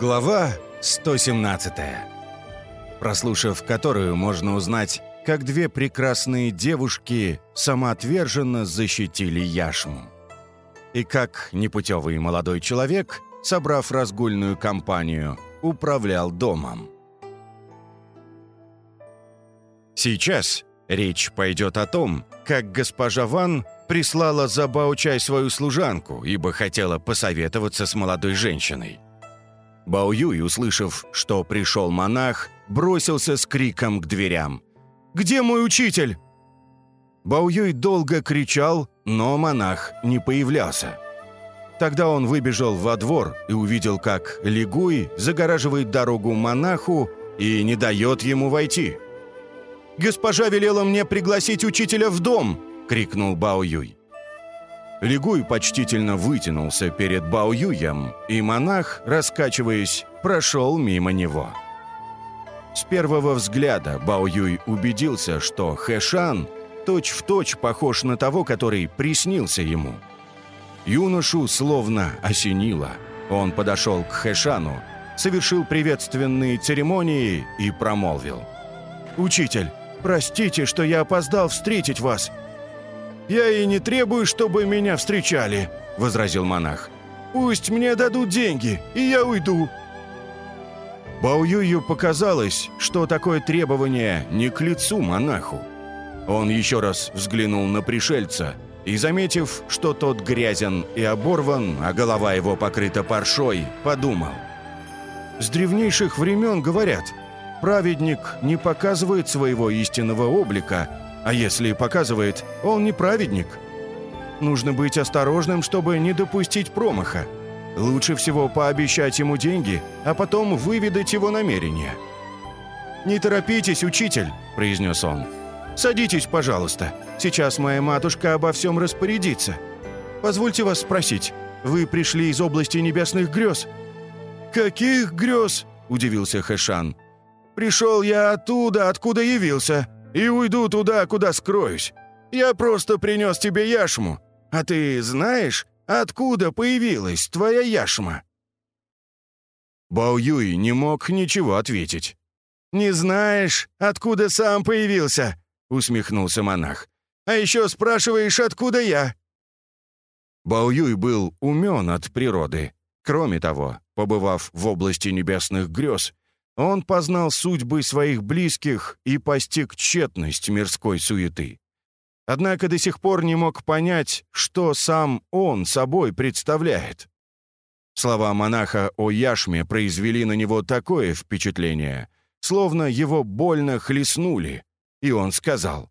Глава 117 Прослушав которую, можно узнать, как две прекрасные девушки самоотверженно защитили яшму. И как непутевый молодой человек, собрав разгульную компанию, управлял домом. Сейчас речь пойдет о том, как госпожа Ван прислала за Баучай свою служанку, ибо хотела посоветоваться с молодой женщиной. Бао Юй, услышав, что пришел монах, бросился с криком к дверям. «Где мой учитель?» Бао Юй долго кричал, но монах не появлялся. Тогда он выбежал во двор и увидел, как Лигуй загораживает дорогу монаху и не дает ему войти. «Госпожа велела мне пригласить учителя в дом!» — крикнул Бао Юй. Лигуй почтительно вытянулся перед Бао Юем, и монах, раскачиваясь, прошел мимо него. С первого взгляда Бао Юй убедился, что Хэшан точь-в-точь похож на того, который приснился ему. Юношу словно осенило. Он подошел к Хэшану, совершил приветственные церемонии и промолвил. «Учитель, простите, что я опоздал встретить вас. «Я и не требую, чтобы меня встречали», — возразил монах. «Пусть мне дадут деньги, и я уйду». Баоюю показалось, что такое требование не к лицу монаху. Он еще раз взглянул на пришельца и, заметив, что тот грязен и оборван, а голова его покрыта паршой, подумал. «С древнейших времен говорят, праведник не показывает своего истинного облика, а если показывает, он не праведник. Нужно быть осторожным, чтобы не допустить промаха. Лучше всего пообещать ему деньги, а потом выведать его намерения. «Не торопитесь, учитель», — произнес он. «Садитесь, пожалуйста. Сейчас моя матушка обо всем распорядится. Позвольте вас спросить, вы пришли из области небесных грез?» «Каких грез?» — удивился Хэшан. «Пришел я оттуда, откуда явился и уйду туда, куда скроюсь. Я просто принес тебе яшму. А ты знаешь, откуда появилась твоя яшма?» Бао Юй не мог ничего ответить. «Не знаешь, откуда сам появился?» — усмехнулся монах. «А еще спрашиваешь, откуда я?» Бао Юй был умен от природы. Кроме того, побывав в области небесных грез, он познал судьбы своих близких и постиг тщетность мирской суеты. Однако до сих пор не мог понять, что сам он собой представляет. Слова монаха о яшме произвели на него такое впечатление, словно его больно хлестнули, и он сказал,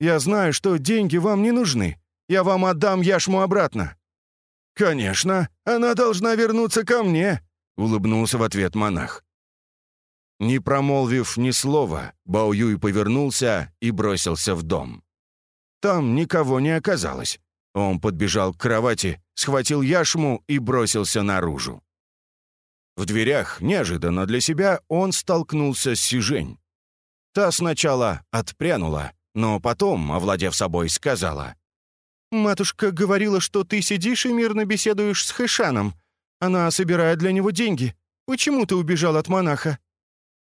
«Я знаю, что деньги вам не нужны. Я вам отдам яшму обратно». «Конечно, она должна вернуться ко мне», — улыбнулся в ответ монах. Не промолвив ни слова, Бао Юй повернулся и бросился в дом. Там никого не оказалось. Он подбежал к кровати, схватил яшму и бросился наружу. В дверях, неожиданно для себя, он столкнулся с Сижень. Та сначала отпрянула, но потом, овладев собой, сказала. «Матушка говорила, что ты сидишь и мирно беседуешь с Хэшаном. Она собирает для него деньги. Почему ты убежал от монаха?»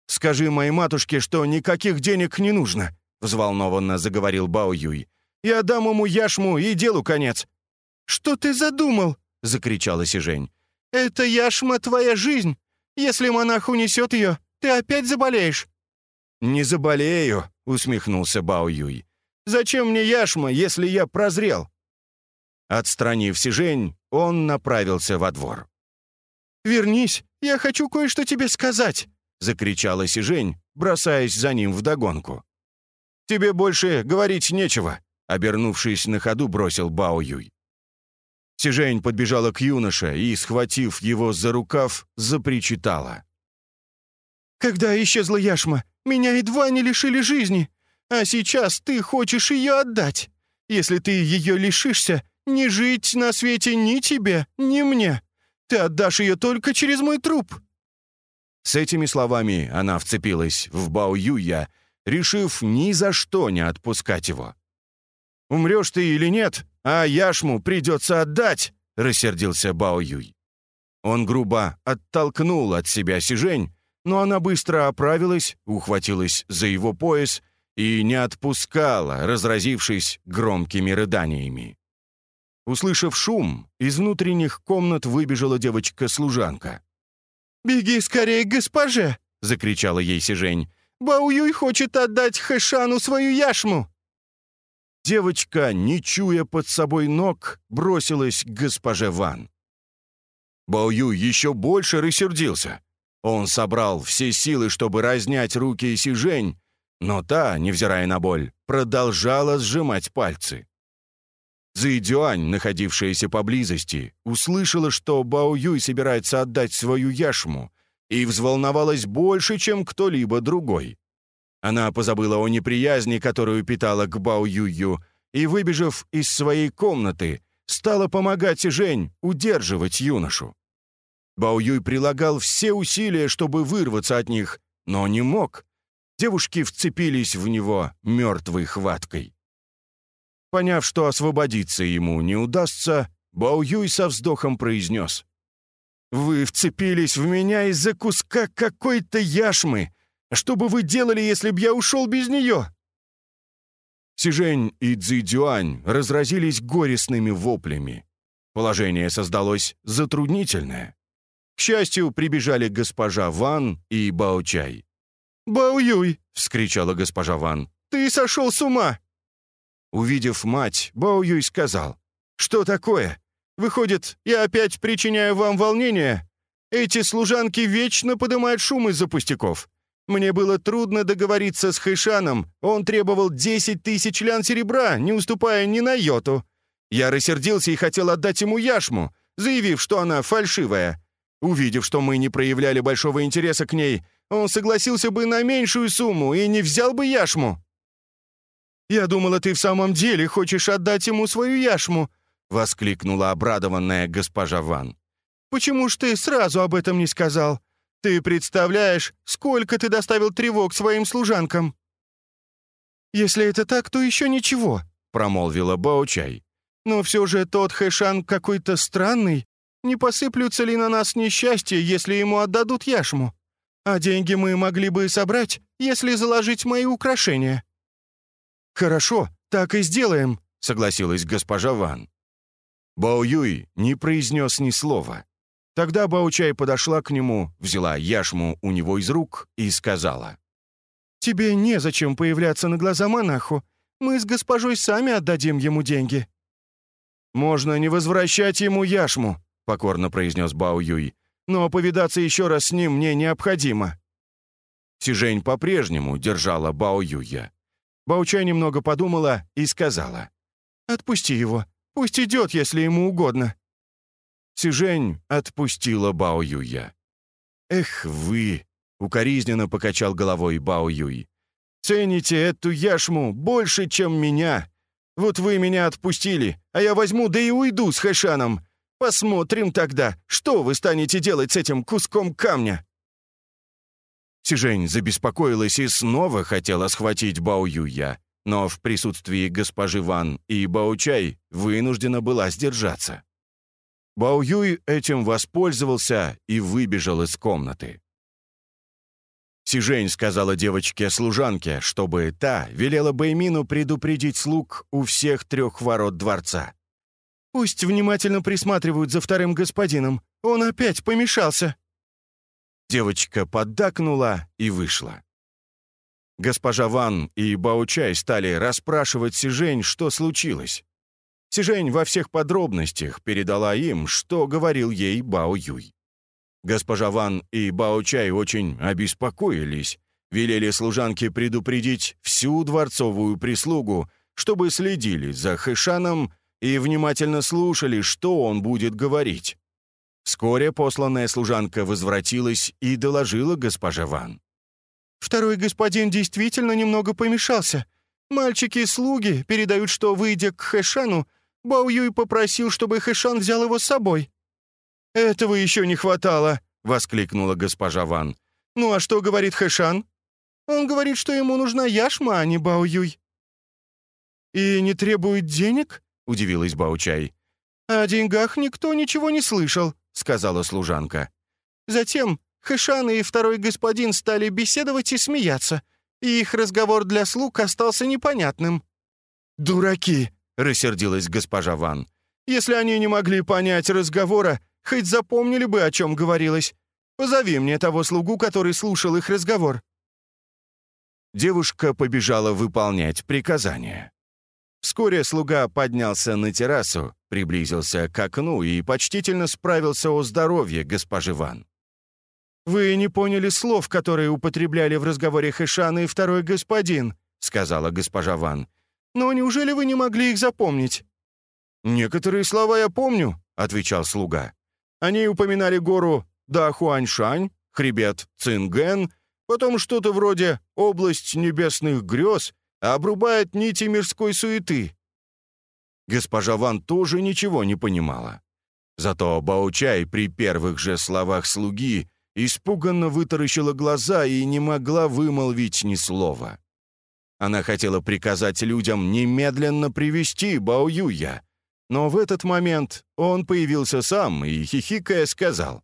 «Скажи моей матушке, что никаких денег не нужно», — взволнованно заговорил Бао Юй. «Я дам ему яшму, и делу конец». «Что ты задумал?» — закричала Сижень. «Это яшма твоя жизнь. Если монах унесет ее, ты опять заболеешь». «Не заболею», — усмехнулся Бао Юй. «Зачем мне яшма, если я прозрел?» Отстранив Сижень, он направился во двор. «Вернись, я хочу кое-что тебе сказать», — закричала Сижень, бросаясь за ним вдогонку. «Тебе больше говорить нечего», — обернувшись на ходу, бросил Бао Юй. Сижень подбежала к юноше и, схватив его за рукав, запричитала. «Когда исчезла яшма, меня едва не лишили жизни, а сейчас ты хочешь ее отдать. Если ты ее лишишься, не жить на свете ни тебе, ни мне. Ты отдашь ее только через мой труп». С этими словами она вцепилась в Бао Юя, решив ни за что не отпускать его. «Умрешь ты или нет, а яшму придется отдать», — рассердился Бао Юй. Он грубо оттолкнул от себя Сижень, но она быстро оправилась, ухватилась за его пояс и не отпускала, разразившись громкими рыданиями. Услышав шум, из внутренних комнат выбежала девочка-служанка. «Беги скорее к госпоже!» — закричала ей Сижень. «Баоюй хочет отдать Хэшану свою яшму!» Девочка, не чуя под собой ног, бросилась к госпоже Ван. Баоюй еще больше рассердился. Он собрал все силы, чтобы разнять руки Сижень, но та, невзирая на боль, продолжала сжимать пальцы. Цзэйдюань, находившаяся поблизости, услышала, что Бао Юй собирается отдать свою яшму, и взволновалась больше, чем кто-либо другой. Она позабыла о неприязни, которую питала к Бао Юю, и, выбежав из своей комнаты, стала помогать Жень удерживать юношу. Бао Юй прилагал все усилия, чтобы вырваться от них, но не мог. Девушки вцепились в него мертвой хваткой. Поняв, что освободиться ему не удастся, Бао Юй со вздохом произнес. «Вы вцепились в меня из-за куска какой-то яшмы. Что бы вы делали, если б я ушел без нее?» Сижень и Цзидюань разразились горестными воплями. Положение создалось затруднительное. К счастью, прибежали госпожа Ван и Баочай. «Бао Юй!» — вскричала госпожа Ван. «Ты сошел с ума! Увидев мать, Бао Юй сказал, «Что такое? Выходит, я опять причиняю вам волнение? Эти служанки вечно поднимают шум из-за пустяков. Мне было трудно договориться с Хэшаном, он требовал 10 тысяч лян серебра, не уступая ни на йоту. Я рассердился и хотел отдать ему яшму, заявив, что она фальшивая. Увидев, что мы не проявляли большого интереса к ней, он согласился бы на меньшую сумму и не взял бы яшму. «Я думала, ты в самом деле хочешь отдать ему свою яшму!» — воскликнула обрадованная госпожа Ван. «Почему ж ты сразу об этом не сказал? Ты представляешь, сколько ты доставил тревог своим служанкам?» «Если это так, то еще ничего», — промолвила Баочай. «Но все же тот Хэшан какой-то странный. Не посыплются ли на нас несчастья, если ему отдадут яшму? А деньги мы могли бы собрать, если заложить мои украшения». «Хорошо, так и сделаем», — согласилась госпожа Ван. Бао Юй не произнес ни слова. Тогда Бао Чай подошла к нему, взяла яшму у него из рук и сказала. «Тебе незачем появляться на глаза монаху. Мы с госпожой сами отдадим ему деньги». «Можно не возвращать ему яшму», — покорно произнес Бао Юй. «Но повидаться еще раз с ним мне необходимо». Сижень по-прежнему держала Бао Юя. Баучай немного подумала и сказала. «Отпусти его. Пусть идет, если ему угодно». Сижень отпустила Бао Юя. «Эх вы!» — укоризненно покачал головой Бао Юй. «Цените эту яшму больше, чем меня. Вот вы меня отпустили, а я возьму да и уйду с Хэшаном. Посмотрим тогда, что вы станете делать с этим куском камня». Сижень забеспокоилась и снова хотела схватить Бао Юя, но в присутствии госпожи Ван и Бао Чай вынуждена была сдержаться. Бао Юй этим воспользовался и выбежал из комнаты. Сижень сказала девочке-служанке, чтобы та велела Бэймину предупредить слуг у всех трех ворот дворца. «Пусть внимательно присматривают за вторым господином. Он опять помешался». Девочка поддакнула и вышла. Госпожа Ван и Баучай стали расспрашивать Сижень, что случилось. Сижень во всех подробностях передала им, что говорил ей Бао Юй. Госпожа Ван и Баучай очень обеспокоились, велели служанке предупредить всю дворцовую прислугу, чтобы следили за Хэшаном и внимательно слушали, что он будет говорить. Вскоре посланная служанка возвратилась и доложила госпоже Ван. «Второй господин действительно немного помешался. Мальчики-слуги передают, что, выйдя к Хэшану, Бао Юй попросил, чтобы Хэшан взял его с собой». «Этого еще не хватало», — воскликнула госпожа Ван. «Ну а что говорит Хэшан?» «Он говорит, что ему нужна яшма, а не Бао Юй». «И не требует денег?» — удивилась Баучай. «О деньгах никто ничего не слышал сказала служанка. Затем Хэшан и второй господин стали беседовать и смеяться, и их разговор для слуг остался непонятным». «Дураки!» — рассердилась госпожа Ван. «Если они не могли понять разговора, хоть запомнили бы, о чем говорилось. Позови мне того слугу, который слушал их разговор». Девушка побежала выполнять приказание. Вскоре слуга поднялся на террасу, приблизился к окну и почтительно справился о здоровье госпожи Ван. «Вы не поняли слов, которые употребляли в разговоре Хэшан и второй господин», — сказала госпожа Ван. «Но неужели вы не могли их запомнить?» «Некоторые слова я помню», — отвечал слуга. «Они упоминали гору Дахуаньшань, хребет Цинген, потом что-то вроде «область небесных грез», обрубает нити мирской суеты. Госпожа Ван тоже ничего не понимала. Зато Баучай при первых же словах слуги испуганно вытаращила глаза и не могла вымолвить ни слова. Она хотела приказать людям немедленно привести Баоюя, но в этот момент он появился сам и, хихикая, сказал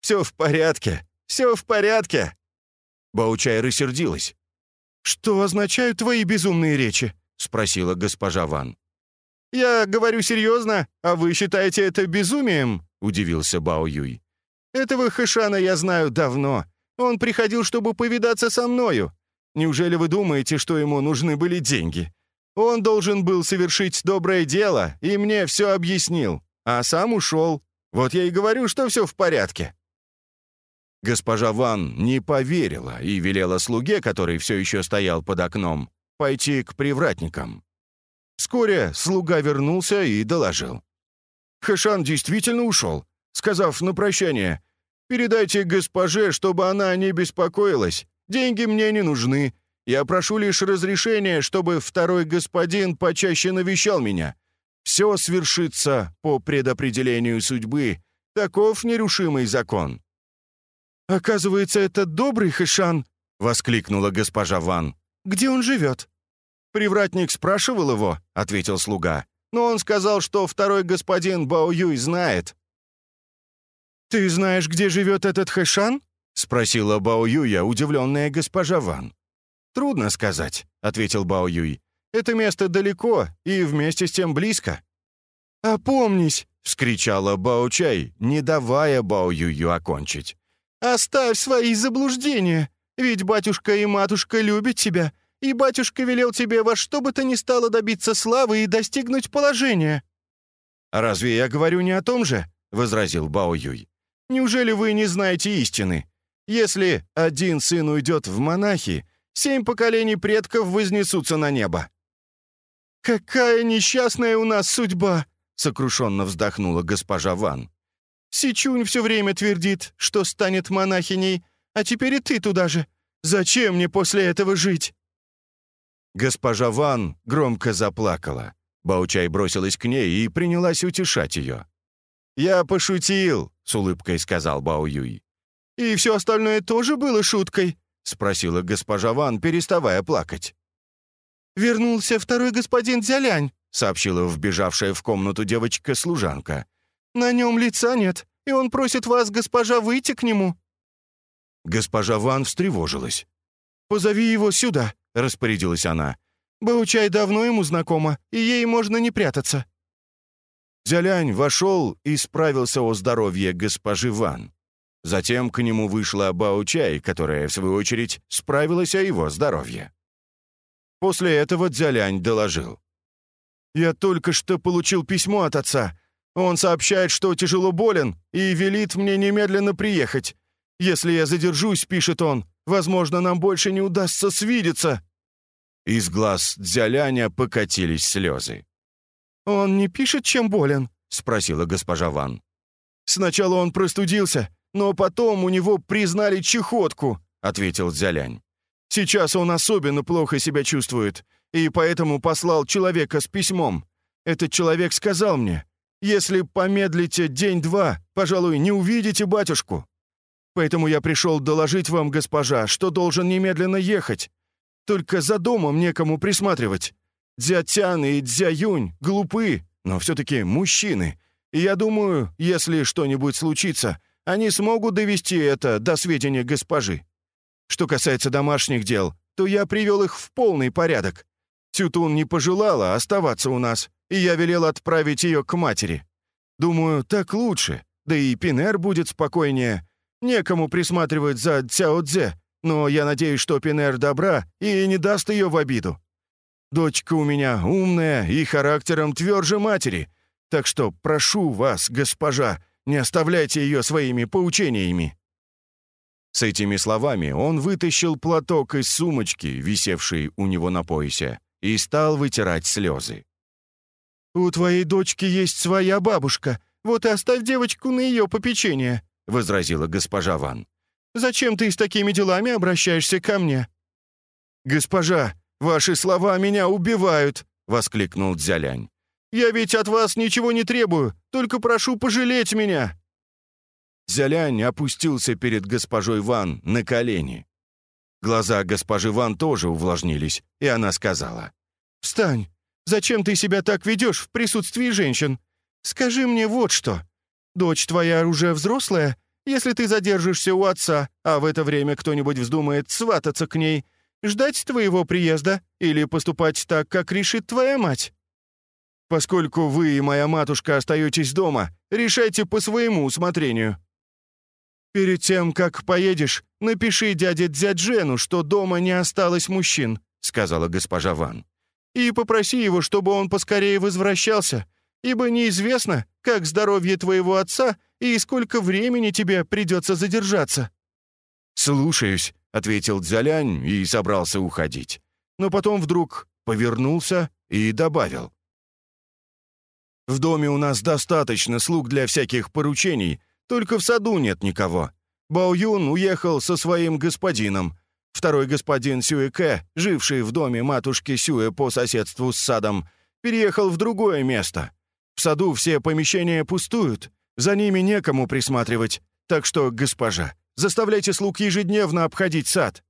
«Все в порядке, все в порядке». Баучай рассердилась. «Что означают твои безумные речи?» — спросила госпожа Ван. «Я говорю серьезно, а вы считаете это безумием?» — удивился Бао Юй. «Этого Хэшана я знаю давно. Он приходил, чтобы повидаться со мною. Неужели вы думаете, что ему нужны были деньги? Он должен был совершить доброе дело, и мне все объяснил, а сам ушел. Вот я и говорю, что все в порядке». Госпожа Ван не поверила и велела слуге, который все еще стоял под окном, пойти к привратникам. Вскоре слуга вернулся и доложил. Хэшан действительно ушел, сказав на прощание, «Передайте госпоже, чтобы она не беспокоилась, деньги мне не нужны, я прошу лишь разрешения, чтобы второй господин почаще навещал меня. Все свершится по предопределению судьбы, таков нерушимый закон». «Оказывается, это добрый Хэшан!» — воскликнула госпожа Ван. «Где он живет?» «Привратник спрашивал его», — ответил слуга. «Но он сказал, что второй господин Бао Юй знает». «Ты знаешь, где живет этот Хэшан?» — спросила Бао Юя, удивленная госпожа Ван. «Трудно сказать», — ответил Бао Юй. «Это место далеко и вместе с тем близко». «Опомнись!» — вскричала Бао Чай, не давая Бао Юю окончить. Оставь свои заблуждения, ведь батюшка и матушка любят тебя, и батюшка велел тебе во что бы то ни стало добиться славы и достигнуть положения». «Разве я говорю не о том же?» — возразил Бао Юй. «Неужели вы не знаете истины? Если один сын уйдет в монахи, семь поколений предков вознесутся на небо». «Какая несчастная у нас судьба!» — сокрушенно вздохнула госпожа Ван. Сичунь все время твердит, что станет монахиней, а теперь и ты туда же. Зачем мне после этого жить?» Госпожа Ван громко заплакала. Баучай бросилась к ней и принялась утешать ее. «Я пошутил», — с улыбкой сказал Бао Юй. «И все остальное тоже было шуткой?» — спросила госпожа Ван, переставая плакать. «Вернулся второй господин Дзялянь», — сообщила вбежавшая в комнату девочка-служанка. На нем лица нет, и он просит вас, госпожа, выйти к нему». Госпожа Ван встревожилась. «Позови его сюда», — распорядилась она. «Баучай давно ему знакома, и ей можно не прятаться». Зялянь вошел и справился о здоровье госпожи Ван. Затем к нему вышла Баучай, которая, в свою очередь, справилась о его здоровье. После этого Дзялянь доложил. «Я только что получил письмо от отца. Он сообщает, что тяжело болен и велит мне немедленно приехать. Если я задержусь, пишет он, возможно, нам больше не удастся свидеться». Из глаз Дзяляня покатились слезы. «Он не пишет, чем болен?» — спросила госпожа Ван. «Сначала он простудился, но потом у него признали чехотку», — ответил Дзялянь. «Сейчас он особенно плохо себя чувствует, и поэтому послал человека с письмом. Этот человек сказал мне, если помедлите день-два, пожалуй, не увидите батюшку. Поэтому я пришел доложить вам, госпожа, что должен немедленно ехать. Только за домом некому присматривать. Дзятян и Дзяюнь глупы, но все-таки мужчины. И я думаю, если что-нибудь случится, они смогут довести это до сведения госпожи. Что касается домашних дел, то я привел их в полный порядок. Тютун не пожелала оставаться у нас, и я велел отправить ее к матери. Думаю, так лучше, да и Пинер будет спокойнее. Некому присматривать за Цяо Цзэ, но я надеюсь, что Пинер добра и не даст ее в обиду. Дочка у меня умная и характером тверже матери, так что прошу вас, госпожа, не оставляйте ее своими поучениями». С этими словами он вытащил платок из сумочки, висевшей у него на поясе, и стал вытирать слезы. «У твоей дочки есть своя бабушка, вот и оставь девочку на ее попечение», — возразила госпожа Ван. «Зачем ты с такими делами обращаешься ко мне?» «Госпожа, ваши слова меня убивают!» — воскликнул Дзялянь. «Я ведь от вас ничего не требую, только прошу пожалеть меня!» Дзялянь опустился перед госпожой Ван на колени. Глаза госпожи Ван тоже увлажнились, и она сказала. «Встань! Зачем ты себя так ведешь в присутствии женщин? Скажи мне вот что. Дочь твоя уже взрослая? Если ты задержишься у отца, а в это время кто-нибудь вздумает свататься к ней, ждать твоего приезда или поступать так, как решит твоя мать? Поскольку вы и моя матушка остаетесь дома, решайте по своему усмотрению. Перед тем, как поедешь, напиши дяде Дзяджену, что дома не осталось мужчин», — сказала госпожа Ван. «И попроси его, чтобы он поскорее возвращался, ибо неизвестно, как здоровье твоего отца и сколько времени тебе придется задержаться». «Слушаюсь», — ответил Дзялянь и собрался уходить. Но потом вдруг повернулся и добавил. «В доме у нас достаточно слуг для всяких поручений, только в саду нет никого. Бао Юн уехал со своим господином. Второй господин Сюэке, живший в доме матушки Сюэ по соседству с садом, переехал в другое место. В саду все помещения пустуют, за ними некому присматривать, так что, госпожа, заставляйте слуг ежедневно обходить сад.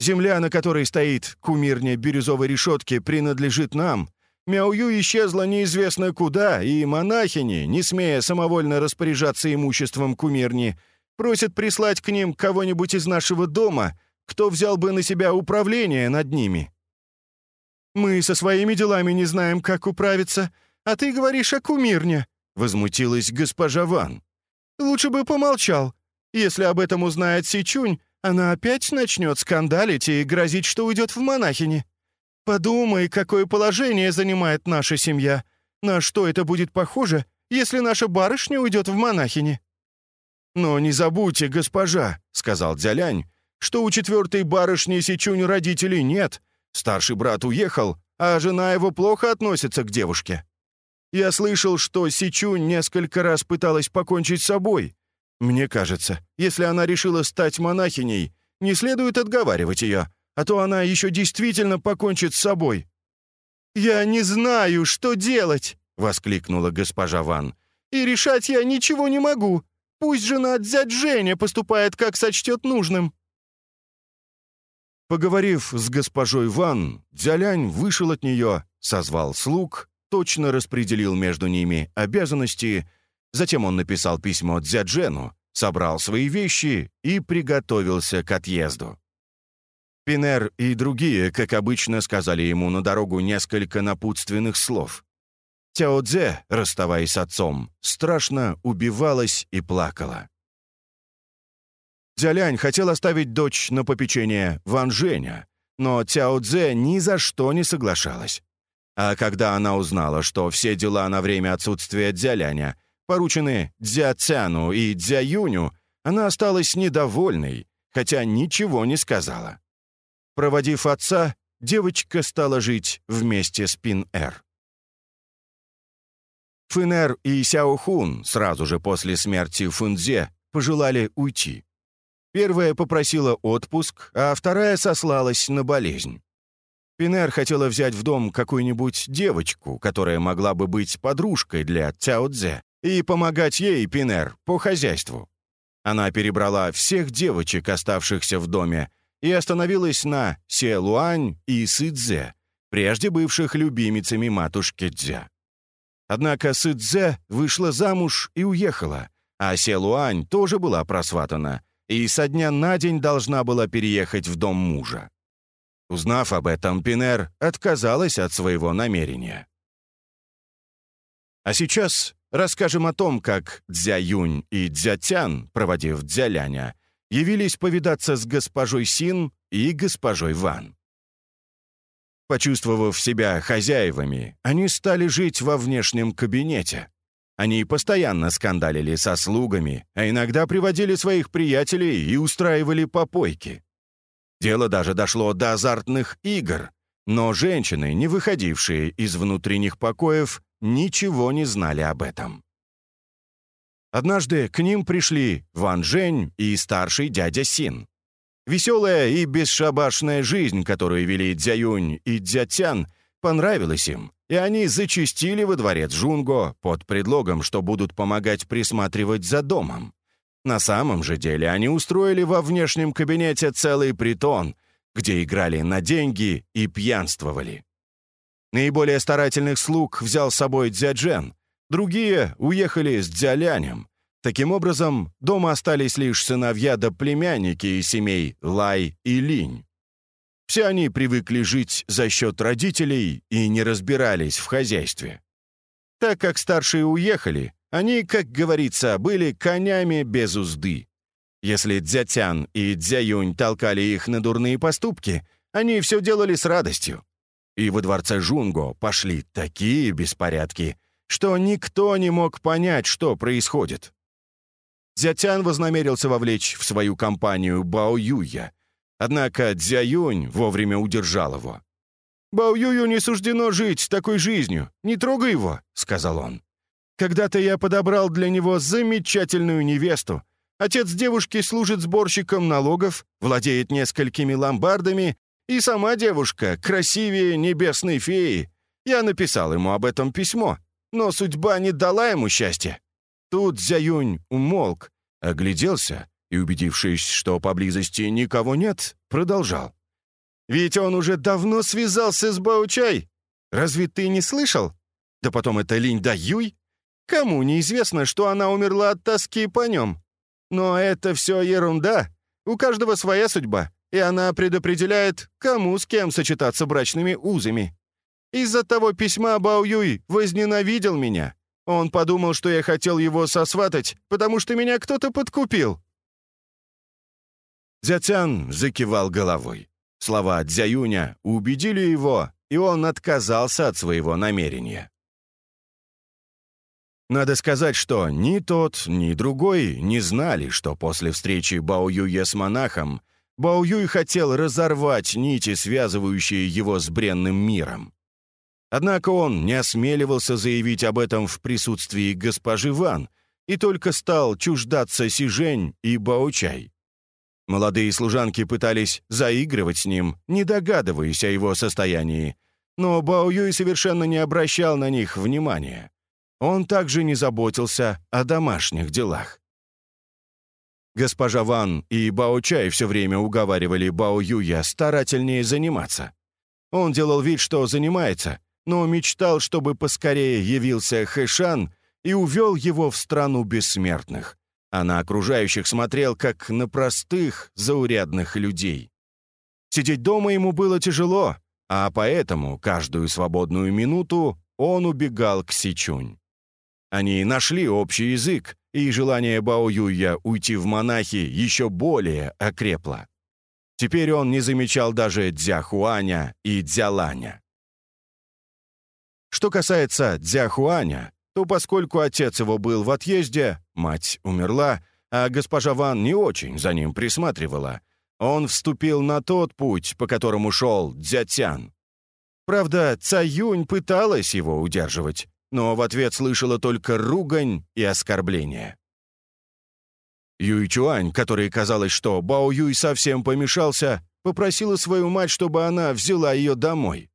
Земля, на которой стоит кумирня бирюзовой решетки, принадлежит нам. Мяую исчезла неизвестно куда, и монахини, не смея самовольно распоряжаться имуществом кумирни, просят прислать к ним кого-нибудь из нашего дома, кто взял бы на себя управление над ними. Мы со своими делами не знаем, как управиться, а ты говоришь о кумирне», — возмутилась госпожа Ван. «Лучше бы помолчал. Если об этом узнает Сичунь, она опять начнет скандалить и грозить, что уйдет в монахини. Подумай, какое положение занимает наша семья. На что это будет похоже, если наша барышня уйдет в монахини?» «Но не забудьте, госпожа», — сказал Дзялянь, «что у четвертой барышни Сичунь родителей нет. Старший брат уехал, а жена его плохо относится к девушке. Я слышал, что Сичунь несколько раз пыталась покончить с собой. Мне кажется, если она решила стать монахиней, не следует отговаривать ее, а то она еще действительно покончит с собой». «Я не знаю, что делать!» — воскликнула госпожа Ван. «И решать я ничего не могу. Пусть жена дядь Женя поступает, как сочтет нужным». Поговорив с госпожой Ван, Дзялянь вышел от нее, созвал слуг точно распределил между ними обязанности, затем он написал письмо Дзяджену, собрал свои вещи и приготовился к отъезду. Пинер и другие, как обычно, сказали ему на дорогу несколько напутственных слов. Тяо Цзэ, расставаясь с отцом, страшно убивалась и плакала. Дзялянь хотел оставить дочь на попечение Ван Женя, но Цяо Цзэ ни за что не соглашалась. А когда она узнала, что все дела на время отсутствия Дзяляня поручены Дзя Цяну и Дзя Юню, она осталась недовольной, хотя ничего не сказала. Проводив отца, девочка стала жить вместе с Пин-Эр. Финер и Сяо Хун сразу же после смерти Фунзе пожелали уйти. Первая попросила отпуск, а вторая сослалась на болезнь. Пинер хотела взять в дом какую-нибудь девочку, которая могла бы быть подружкой для Цяо Цзэ, и помогать ей, Пинер, по хозяйству. Она перебрала всех девочек, оставшихся в доме, и остановилась на Се Луань и Сы Цзэ, прежде бывших любимицами матушки Цзя. Однако Сыдзе вышла замуж и уехала, а Селуань тоже была просватана и со дня на день должна была переехать в дом мужа. Узнав об этом, Пинер отказалась от своего намерения. А сейчас расскажем о том, как Дзя Юнь и Дзя Тян, проводив Дзя Ляня, явились повидаться с госпожой Син и госпожой Ван. Почувствовав себя хозяевами, они стали жить во внешнем кабинете. Они постоянно скандалили со слугами, а иногда приводили своих приятелей и устраивали попойки. Дело даже дошло до азартных игр, но женщины, не выходившие из внутренних покоев, ничего не знали об этом. Однажды к ним пришли Ван Жень и старший дядя Син. Веселая и бесшабашная жизнь, которую вели Дзяюнь и Дзятян, понравилась им, и они зачастили во дворец Жунго под предлогом, что будут помогать присматривать за домом. На самом же деле они устроили во внешнем кабинете целый притон, где играли на деньги и пьянствовали. Наиболее старательных слуг взял с собой Дзяджен, другие уехали с Дзялянем. Таким образом, дома остались лишь сыновья да племянники из семей Лай и Линь. Все они привыкли жить за счет родителей и не разбирались в хозяйстве. Так как старшие уехали, они, как говорится, были конями без узды. Если Дзятян и Дзяюнь толкали их на дурные поступки, они все делали с радостью. И во дворце Жунго пошли такие беспорядки, что никто не мог понять, что происходит. Дзятян вознамерился вовлечь в свою компанию Бао Юя, однако Дзяюнь вовремя удержал его. «Бао Юю не суждено жить такой жизнью, не трогай его», — сказал он. «Когда-то я подобрал для него замечательную невесту. Отец девушки служит сборщиком налогов, владеет несколькими ломбардами и сама девушка красивее небесной феи. Я написал ему об этом письмо, но судьба не дала ему счастья. Тут Зяюнь умолк, огляделся и, убедившись, что поблизости никого нет, продолжал. «Ведь он уже давно связался с Баучай. Разве ты не слышал? Да потом это Линь Да Юй. Кому неизвестно, что она умерла от тоски по нем? Но это все ерунда. У каждого своя судьба и она предопределяет, кому с кем сочетаться брачными узами. Из-за того письма Бао Юй возненавидел меня. Он подумал, что я хотел его сосватать, потому что меня кто-то подкупил». Дзятян закивал головой. Слова Дзяюня убедили его, и он отказался от своего намерения. Надо сказать, что ни тот, ни другой не знали, что после встречи Бао Юя с монахом Бао Юй хотел разорвать нити, связывающие его с бренным миром. Однако он не осмеливался заявить об этом в присутствии госпожи Ван и только стал чуждаться Сижень и Баочай. Молодые служанки пытались заигрывать с ним, не догадываясь о его состоянии, но Бао Юй совершенно не обращал на них внимания. Он также не заботился о домашних делах. Госпожа Ван и Бао Чай все время уговаривали Бао Юя старательнее заниматься. Он делал вид, что занимается, но мечтал, чтобы поскорее явился Хэшан и увел его в страну бессмертных, а на окружающих смотрел, как на простых, заурядных людей. Сидеть дома ему было тяжело, а поэтому каждую свободную минуту он убегал к Сичунь. Они нашли общий язык, и желание Бао Юя уйти в монахи еще более окрепло. Теперь он не замечал даже Дзяхуаня и Дзяланя. Что касается Дзяхуаня, то поскольку отец его был в отъезде, мать умерла, а госпожа Ван не очень за ним присматривала, он вступил на тот путь, по которому шел Дзятян. Правда, Цаюнь пыталась его удерживать, но в ответ слышала только ругань и оскорбления. Юй Чуань, которой казалось, что Бао Юй совсем помешался, попросила свою мать, чтобы она взяла ее домой.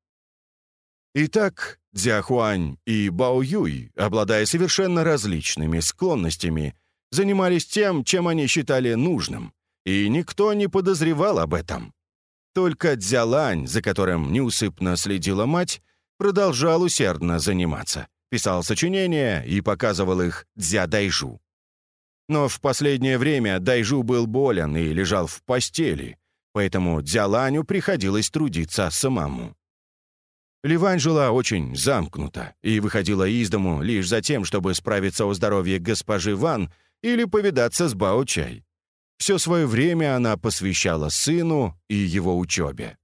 Итак, Дзяхуань и Бао Юй, обладая совершенно различными склонностями, занимались тем, чем они считали нужным, и никто не подозревал об этом. Только Дзялань, за которым неусыпно следила мать, продолжал усердно заниматься писал сочинения и показывал их Дзя Дайжу. Но в последнее время Дайжу был болен и лежал в постели, поэтому Дзяланю приходилось трудиться самому. Ливань жила очень замкнуто и выходила из дому лишь за тем, чтобы справиться о здоровье госпожи Ван или повидаться с Бао Чай. Все свое время она посвящала сыну и его учебе.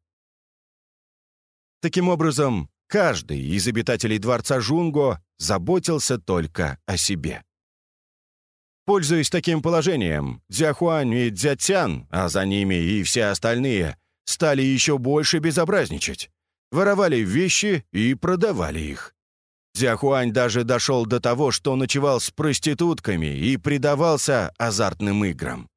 Таким образом, каждый из обитателей дворца Жунго заботился только о себе. Пользуясь таким положением, Дзяхуань и Дзятян, а за ними и все остальные, стали еще больше безобразничать. Воровали вещи и продавали их. Дзяхуань даже дошел до того, что ночевал с проститутками и предавался азартным играм.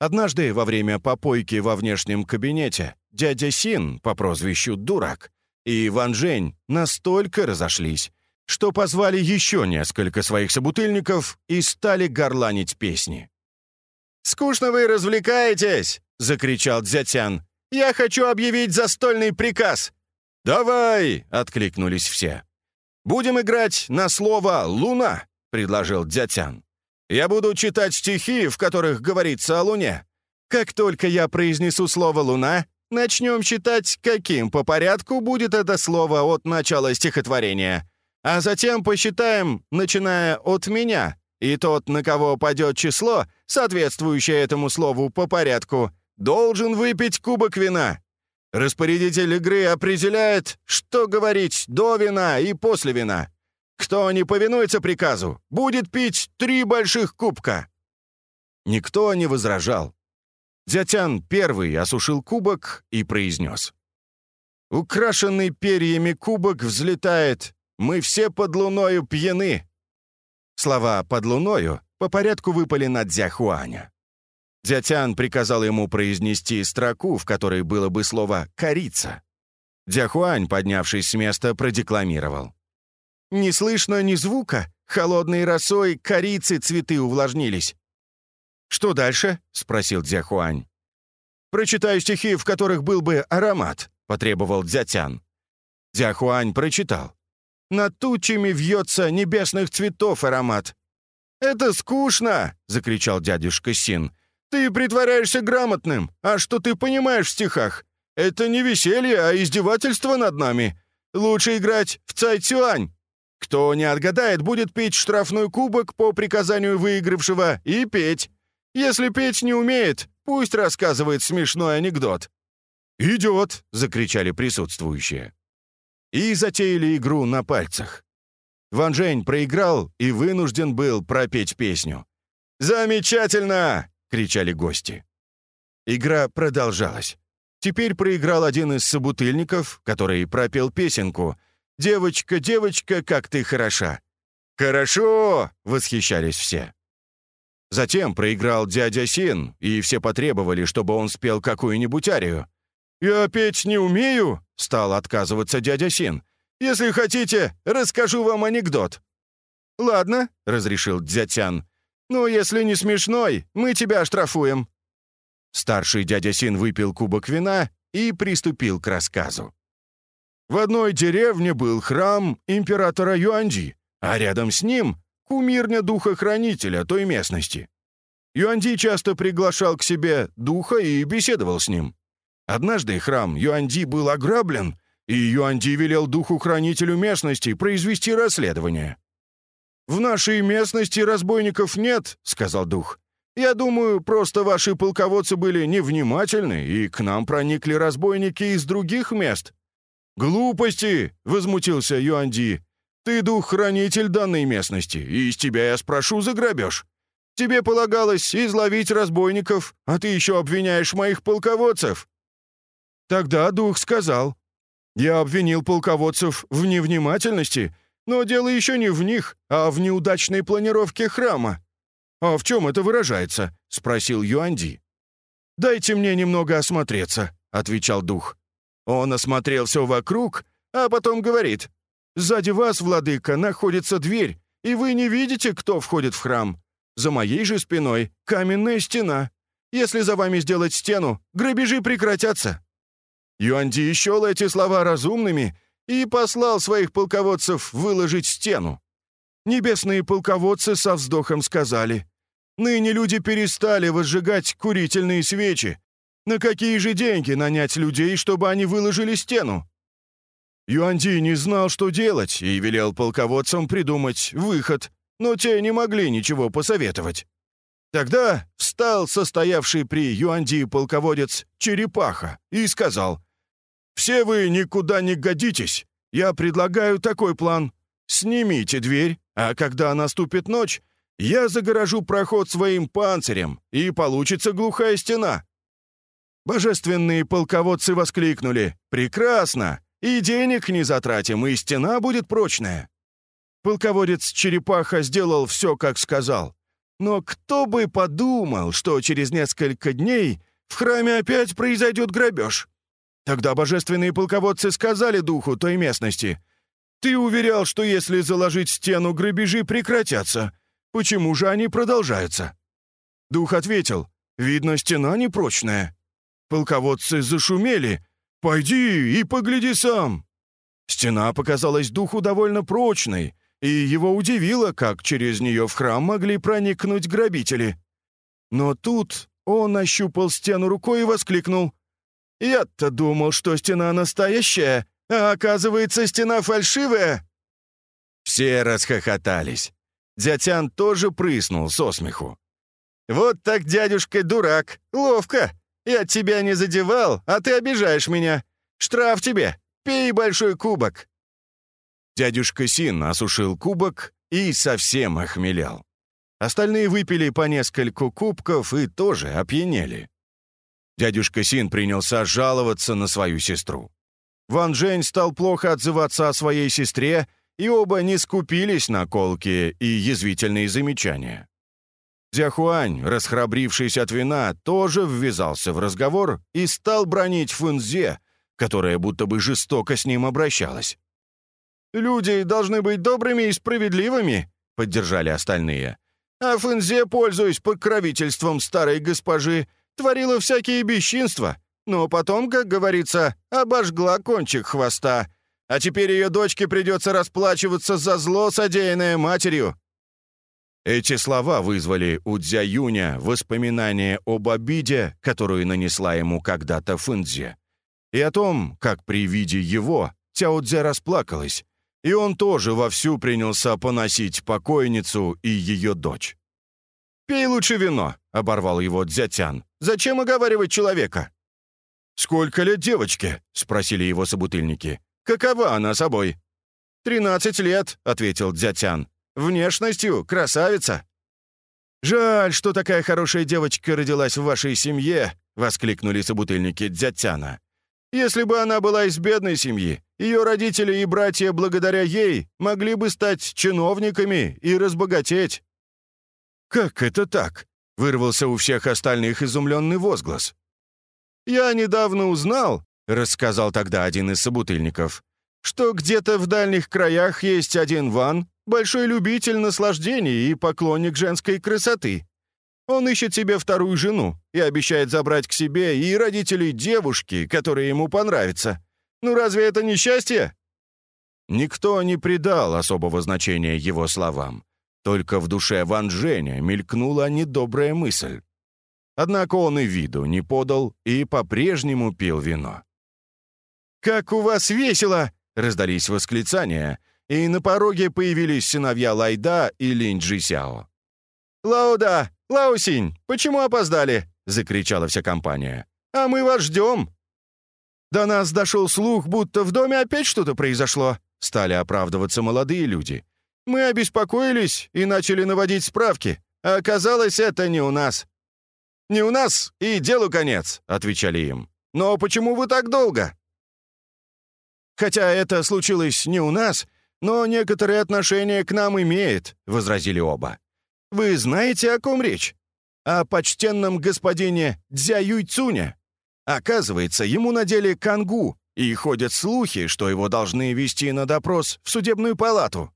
Однажды во время попойки во внешнем кабинете дядя Син по прозвищу Дурак и Иван Жень настолько разошлись, что позвали еще несколько своих собутыльников и стали горланить песни. «Скучно вы развлекаетесь!» — закричал Дзятян. «Я хочу объявить застольный приказ!» «Давай!» — откликнулись все. «Будем играть на слово «луна», — предложил Дзятян. «Я буду читать стихи, в которых говорится о луне. Как только я произнесу слово «луна», начнем читать, каким по порядку будет это слово от начала стихотворения а затем посчитаем, начиная от меня, и тот, на кого падет число, соответствующее этому слову по порядку, должен выпить кубок вина. Распорядитель игры определяет, что говорить до вина и после вина. Кто не повинуется приказу, будет пить три больших кубка». Никто не возражал. Дятян первый осушил кубок и произнес. «Украшенный перьями кубок взлетает мы все под луною пьяны!» Слова «под луною» по порядку выпали на Дзяхуаня. Дзятян приказал ему произнести строку, в которой было бы слово «корица». Дзяхуань, поднявшись с места, продекламировал. «Не слышно ни звука, холодной росой корицы цветы увлажнились». «Что дальше?» — спросил Дзяхуань. «Прочитаю стихи, в которых был бы аромат», — потребовал Дзятян. Дзяхуань прочитал. Над тучами вьется небесных цветов аромат». «Это скучно!» — закричал дядюшка Син. «Ты притворяешься грамотным, а что ты понимаешь в стихах? Это не веселье, а издевательство над нами. Лучше играть в цай-цюань. Кто не отгадает, будет пить штрафной кубок по приказанию выигравшего и петь. Если петь не умеет, пусть рассказывает смешной анекдот». «Идет!» — закричали присутствующие и затеяли игру на пальцах. Ван Жень проиграл и вынужден был пропеть песню. «Замечательно!» — кричали гости. Игра продолжалась. Теперь проиграл один из собутыльников, который пропел песенку «Девочка, девочка, как ты хороша!» «Хорошо!» — восхищались все. Затем проиграл дядя Син, и все потребовали, чтобы он спел какую-нибудь арию. «Я петь не умею», — стал отказываться дядя Син. «Если хотите, расскажу вам анекдот». «Ладно», — разрешил Дзятян. «Но если не смешной, мы тебя оштрафуем». Старший дядя Син выпил кубок вина и приступил к рассказу. В одной деревне был храм императора Юанди, а рядом с ним — кумирня духа-хранителя той местности. Юанди часто приглашал к себе духа и беседовал с ним. Однажды храм Юанди был ограблен, и Юанди велел духу-хранителю местности произвести расследование. «В нашей местности разбойников нет», — сказал дух. «Я думаю, просто ваши полководцы были невнимательны, и к нам проникли разбойники из других мест». «Глупости!» — возмутился Юанди. «Ты дух-хранитель данной местности, и из тебя я спрошу за грабеж. Тебе полагалось изловить разбойников, а ты еще обвиняешь моих полководцев». Тогда дух сказал. Я обвинил полководцев в невнимательности, но дело еще не в них, а в неудачной планировке храма. «А в чем это выражается?» — спросил Юанди. «Дайте мне немного осмотреться», — отвечал дух. Он осмотрел все вокруг, а потом говорит. «Сзади вас, владыка, находится дверь, и вы не видите, кто входит в храм. За моей же спиной каменная стена. Если за вами сделать стену, грабежи прекратятся». Юанди счел эти слова разумными и послал своих полководцев выложить стену. Небесные полководцы со вздохом сказали, «Ныне люди перестали возжигать курительные свечи. На какие же деньги нанять людей, чтобы они выложили стену?» Юанди не знал, что делать, и велел полководцам придумать выход, но те не могли ничего посоветовать. Тогда встал состоявший при Юанди полководец Черепаха и сказал, «Все вы никуда не годитесь. Я предлагаю такой план. Снимите дверь, а когда наступит ночь, я загорожу проход своим панцирем, и получится глухая стена». Божественные полководцы воскликнули, «Прекрасно! И денег не затратим, и стена будет прочная». Полководец Черепаха сделал все, как сказал. Но кто бы подумал, что через несколько дней в храме опять произойдет грабеж? Тогда божественные полководцы сказали духу той местности. «Ты уверял, что если заложить стену, грабежи прекратятся. Почему же они продолжаются?» Дух ответил. «Видно, стена непрочная». Полководцы зашумели. «Пойди и погляди сам». Стена показалась духу довольно прочной, и его удивило, как через нее в храм могли проникнуть грабители. Но тут он ощупал стену рукой и воскликнул. «Я-то думал, что стена настоящая, а оказывается, стена фальшивая!» Все расхохотались. Дятян тоже прыснул со смеху. «Вот так, дядюшка, дурак! Ловко! Я тебя не задевал, а ты обижаешь меня! Штраф тебе! Пей большой кубок!» Дядюшка Син осушил кубок и совсем охмелял. Остальные выпили по нескольку кубков и тоже опьянели. Дядюшка Син принялся жаловаться на свою сестру. Ван Жень стал плохо отзываться о своей сестре, и оба не скупились на колки и язвительные замечания. Дзяхуань, расхрабрившись от вина, тоже ввязался в разговор и стал бронить Фунзе, которая будто бы жестоко с ним обращалась. «Люди должны быть добрыми и справедливыми», — поддержали остальные. «А Фэнзе, пользуясь покровительством старой госпожи, творила всякие бесчинства, но потом, как говорится, обожгла кончик хвоста. А теперь ее дочке придется расплачиваться за зло, содеянное матерью». Эти слова вызвали у Дзя Юня воспоминания об обиде, которую нанесла ему когда-то Фэнзе, и о том, как при виде его Тяо Цзя расплакалась, и он тоже вовсю принялся поносить покойницу и ее дочь. «Пей лучше вино», — оборвал его Дзятян. «Зачем оговаривать человека?» «Сколько лет девочке?» — спросили его собутыльники. «Какова она собой?» «Тринадцать лет», — ответил Дзятян. «Внешностью красавица». «Жаль, что такая хорошая девочка родилась в вашей семье», — воскликнули собутыльники Дзятяна. «Если бы она была из бедной семьи, ее родители и братья благодаря ей могли бы стать чиновниками и разбогатеть». «Как это так?» — вырвался у всех остальных изумленный возглас. «Я недавно узнал», — рассказал тогда один из собутыльников, «что где-то в дальних краях есть один Ван, большой любитель наслаждений и поклонник женской красоты. Он ищет себе вторую жену и обещает забрать к себе и родителей девушки, которые ему понравятся. Ну разве это не счастье?» Никто не придал особого значения его словам. Только в душе Ван Дженя мелькнула недобрая мысль. Однако он и виду не подал и по-прежнему пил вино. «Как у вас весело!» — раздались восклицания, и на пороге появились сыновья Лайда и Линь Джисяо. «Лауда! Лаусинь! Почему опоздали?» — закричала вся компания. «А мы вас ждем!» До нас дошел слух, будто в доме опять что-то произошло. Стали оправдываться молодые люди. Мы обеспокоились и начали наводить справки. А оказалось, это не у нас. «Не у нас, и делу конец», — отвечали им. «Но почему вы так долго?» «Хотя это случилось не у нас, но некоторые отношения к нам имеет», — возразили оба. «Вы знаете, о ком речь? О почтенном господине Дзя Юйцуне?» Оказывается, ему надели кангу, и ходят слухи, что его должны вести на допрос в судебную палату.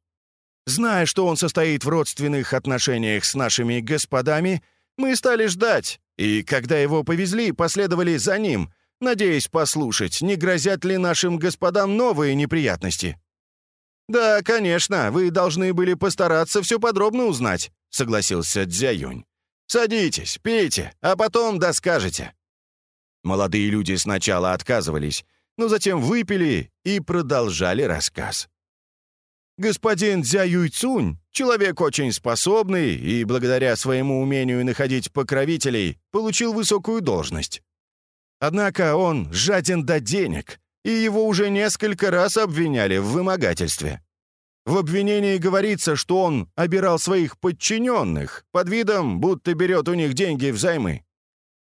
Зная, что он состоит в родственных отношениях с нашими господами, мы стали ждать, и когда его повезли, последовали за ним, надеясь послушать, не грозят ли нашим господам новые неприятности. «Да, конечно, вы должны были постараться все подробно узнать», — согласился Дзяюнь. «Садитесь, пейте, а потом доскажете». Молодые люди сначала отказывались, но затем выпили и продолжали рассказ. Господин Дзя Юйцунь — человек очень способный и, благодаря своему умению находить покровителей, получил высокую должность. Однако он жаден до денег, и его уже несколько раз обвиняли в вымогательстве. В обвинении говорится, что он обирал своих подчиненных под видом, будто берет у них деньги взаймы.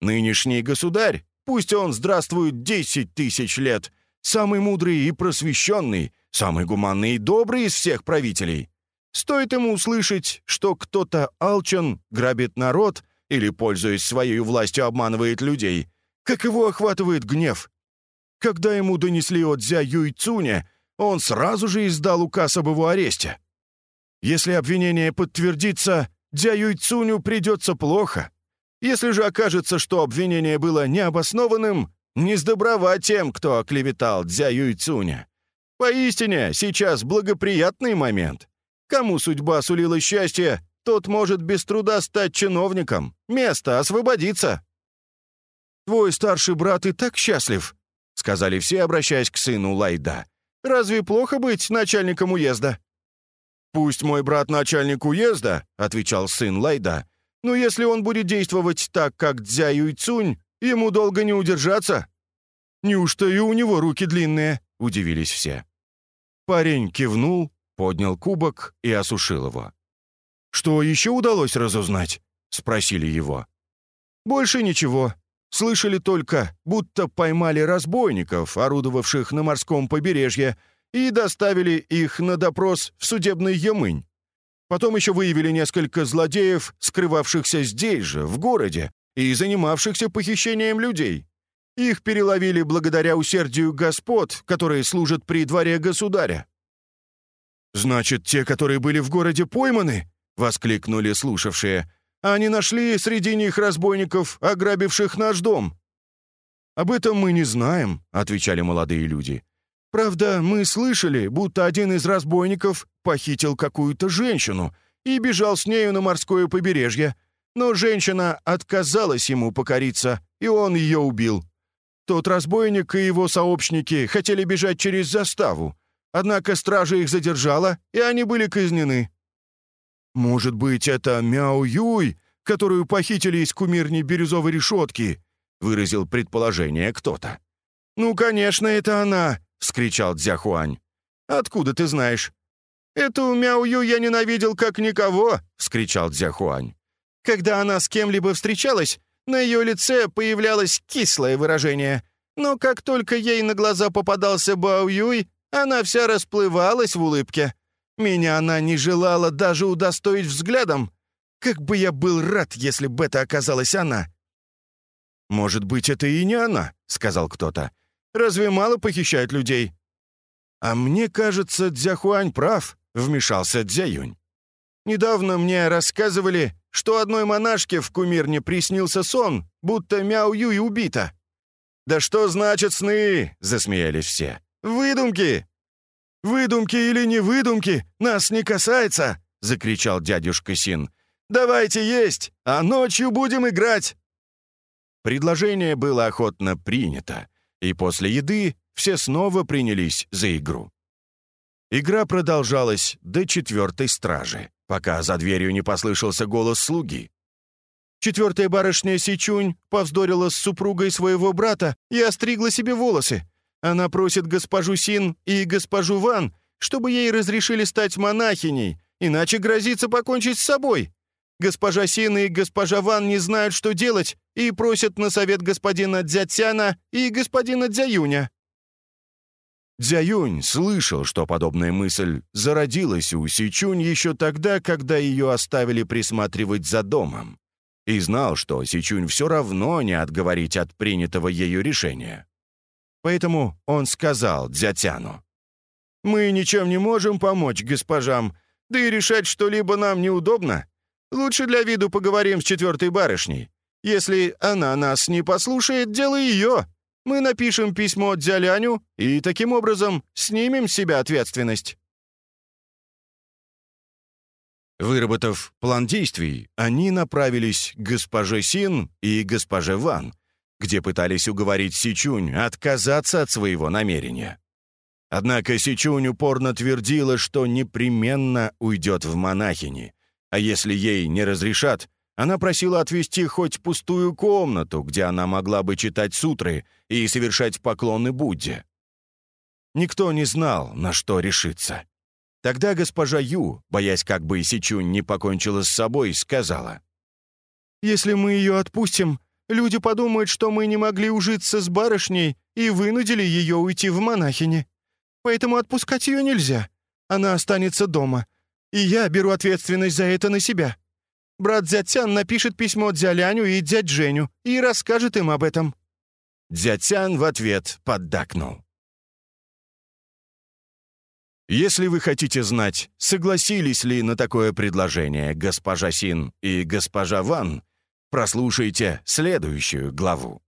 Нынешний государь, пусть он здравствует 10 тысяч лет, самый мудрый и просвещенный, самый гуманный и добрый из всех правителей. Стоит ему услышать, что кто-то алчен, грабит народ или, пользуясь своей властью, обманывает людей, как его охватывает гнев. Когда ему донесли от Дзя Юйцуня, он сразу же издал указ об его аресте. Если обвинение подтвердится, Дзя Юйцуню придется плохо. Если же окажется, что обвинение было необоснованным, не сдобровать тем, кто оклеветал Дзя Юйцуня. Поистине, сейчас благоприятный момент. Кому судьба сулила счастье, тот может без труда стать чиновником, место освободится. «Твой старший брат и так счастлив», — сказали все, обращаясь к сыну Лайда. Разве плохо быть начальником уезда?» «Пусть мой брат начальник уезда», — отвечал сын Лайда, «но если он будет действовать так, как Дзя Юйцунь, ему долго не удержаться». «Неужто и у него руки длинные?» — удивились все. Парень кивнул, поднял кубок и осушил его. «Что еще удалось разузнать?» — спросили его. «Больше ничего. Слышали только, будто поймали разбойников, орудовавших на морском побережье, и доставили их на допрос в судебный Ямынь. Потом еще выявили несколько злодеев, скрывавшихся здесь же, в городе, и занимавшихся похищением людей. Их переловили благодаря усердию господ, которые служат при дворе государя. «Значит, те, которые были в городе, пойманы?» — воскликнули слушавшие. Они нашли среди них разбойников, ограбивших наш дом». «Об этом мы не знаем», — отвечали молодые люди. «Правда, мы слышали, будто один из разбойников похитил какую-то женщину и бежал с нею на морское побережье, но женщина отказалась ему покориться, и он ее убил. Тот разбойник и его сообщники хотели бежать через заставу, однако стража их задержала, и они были казнены. «Может быть, это Мяу-Юй, которую похитили из кумирни бирюзовой решетки?» — выразил предположение кто-то. «Ну, конечно, это она!» — вскричал Дзяхуань. «Откуда ты знаешь?» «Эту Мяую я ненавидел как никого!» — вскричал Дзяхуань. «Когда она с кем-либо встречалась, на ее лице появлялось кислое выражение. Но как только ей на глаза попадался Бао Юй, она вся расплывалась в улыбке. Меня она не желала даже удостоить взглядом. Как бы я был рад, если бы это оказалась она!» «Может быть, это и не она», — сказал кто-то. «Разве мало похищают людей?» «А мне кажется, Дзяхуань прав», — вмешался Дзяюнь. «Недавно мне рассказывали, что одной монашке в кумирне приснился сон, будто Мяу-Юй убита». «Да что значит сны?» — засмеялись все. «Выдумки! «Выдумки или не выдумки, нас не касается!» — закричал дядюшка Син. «Давайте есть, а ночью будем играть!» Предложение было охотно принято, и после еды все снова принялись за игру. Игра продолжалась до четвертой стражи, пока за дверью не послышался голос слуги. Четвертая барышня Сичунь повздорила с супругой своего брата и остригла себе волосы. Она просит госпожу Син и госпожу Ван, чтобы ей разрешили стать монахиней, иначе грозится покончить с собой. Госпожа Син и госпожа Ван не знают, что делать, и просят на совет господина Дзятяна и господина Дзяюня». Дзяюнь слышал, что подобная мысль зародилась у Сичунь еще тогда, когда ее оставили присматривать за домом, и знал, что Сичунь все равно не отговорить от принятого ею решения. Поэтому он сказал Дзятяну. «Мы ничем не можем помочь госпожам, да и решать что-либо нам неудобно. Лучше для виду поговорим с четвертой барышней. Если она нас не послушает, дело ее. Мы напишем письмо Дзяляню и таким образом снимем с себя ответственность». Выработав план действий, они направились к госпоже Син и госпоже Ван, где пытались уговорить Сичунь отказаться от своего намерения. Однако Сичунь упорно твердила, что непременно уйдет в монахини, а если ей не разрешат, она просила отвести хоть пустую комнату, где она могла бы читать сутры и совершать поклоны Будде. Никто не знал, на что решиться. Тогда госпожа Ю, боясь, как бы Сичунь не покончила с собой, сказала. «Если мы ее отпустим, люди подумают, что мы не могли ужиться с барышней и вынудили ее уйти в монахини. Поэтому отпускать ее нельзя. Она останется дома. И я беру ответственность за это на себя. Брат Дзятян напишет письмо Дзяляню и дядь Женю и расскажет им об этом». Дзятян в ответ поддакнул. Если вы хотите знать, согласились ли на такое предложение госпожа Син и госпожа Ван, прослушайте следующую главу.